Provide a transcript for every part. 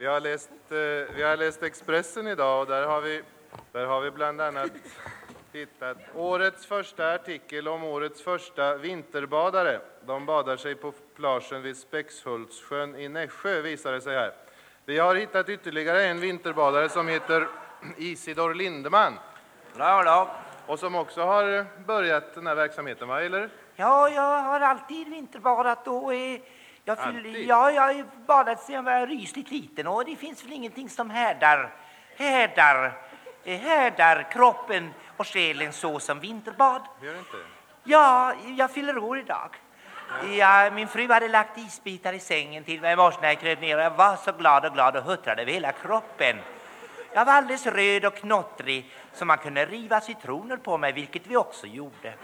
Vi har läst, eh, vi har läst Expressen idag och där har vi, där har vi bland annat hittat årets första artikel om årets första vinterbadare. De badar sig på plagen vid Spexhultssjön i Nässjö, visar det sig här. Vi har hittat ytterligare en vinterbadare som heter Isidor Lindeman Ja, ja. och som också har börjat den här verksamheten, va? Eller? ja, jag har alltid vinterbadat och eh, jag, fyll, Alltid? ja, jag har badat sedan jag var rysligt liten och det finns väl ingenting som härdar, härdar, eh, härdar kroppen och själen så som vinterbad. Gör inte? Ja, jag fyller år idag. Ja, min fru hade lagt isbitar i sängen till mig i morse när jag kröp ner och jag var så glad och glad och huttrade över hela kroppen. Jag var alldeles röd och knottrig så man kunde riva citroner på mig, vilket vi också gjorde.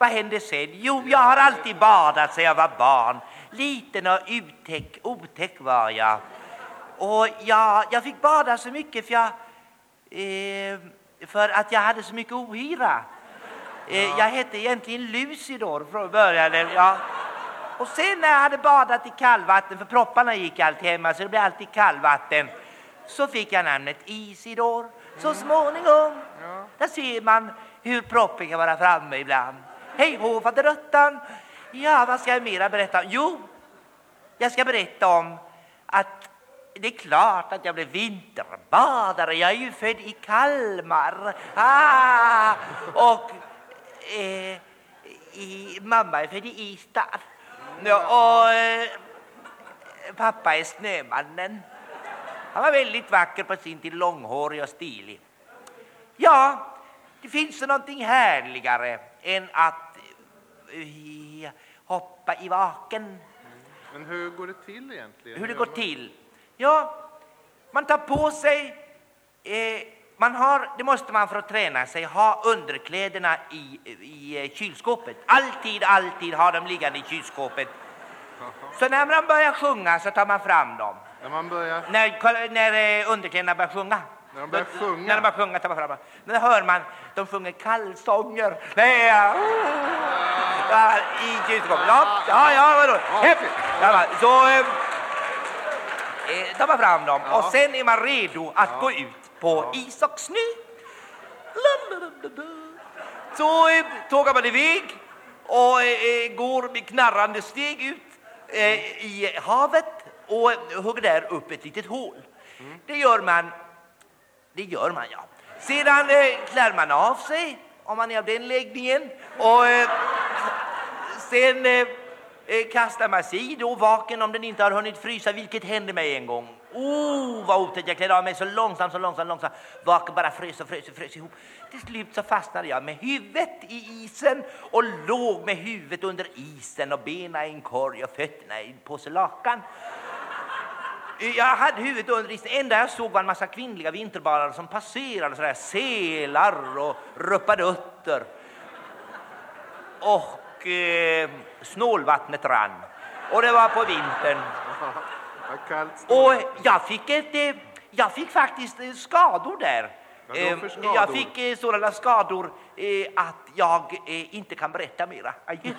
Vad hände sen? Jo, jag har alltid badat sedan jag var barn. Liten och uttäck, otäck var jag. Och jag, jag fick bada så mycket för, jag, eh, för att jag hade så mycket ohyra. Eh, Jag hette egentligen Lucidor från början. Ja. Och sen när jag hade badat i kallvatten, för propparna gick alltid hemma så det blev alltid kallvatten, så fick jag namnet Isidor. Så småningom, Ja. där ser man hur proppen kan vara framme ibland. Hej hå faderuttan! Ja, vad ska jag mera berätta? Jo, jag ska berätta om att det är klart att jag blev vinterbadare. Jag är ju född i Kalmar. Ah, och eh, i, mamma är född i Ystad. Och eh, pappa är Snömannen. Han var väldigt vacker på sin tid, långhårig och stilig. Ja, det finns ju någonting härligare än att eh, hoppa i vaken. Men hur går det till egentligen? Hur det går till? Ja, man tar på sig... Eh, man har, det måste man för att träna sig, ha underkläderna i, i eh, kylskåpet. Alltid, alltid ha dem liggande i kylskåpet. Så när man börjar sjunga så tar man fram dem. När man börjar... När, när eh, underkläderna börjar sjunga. När de börjar sjunga? När de börjar sjunga tar man fram. Då hör man, de sjunger kallsånger. Är, ja, I kylskåpet. Ja, ja, ja vadå? Häftigt. Ja, så eh, eh, tar man fram dem och sen är man redo att gå ut på is och snö. Så eh, tågar man iväg och eh, går med knarrande steg ut eh, i havet och hugger där upp ett litet hål. Det gör man, det gör man ja. Sedan eh, klär man av sig om man är av den läggningen och eh, sen eh, eh, kastar man sig i då vaken om den inte har hunnit frysa, vilket hände mig en gång. Oh, vad otäckt! Jag klädde av mig så långsamt, så långsamt, långsamt. Vaken bara frös och frös och frös ihop. Till slut så fastnade jag med huvudet i isen och låg med huvudet under isen och benen i en korg och fötterna i en lakan. Jag hade huvudet under isen. enda jag såg var en massa kvinnliga vinterbadare som passerade, sådär selar och ruppadutter. Och eh, snålvattnet rann. Och det var på vintern. Och jag fick, ett, eh, jag fick faktiskt eh, skador där. Vad då för Eh, skador? Jag fick eh, sådana skador att jag inte kan berätta mera. Adjö.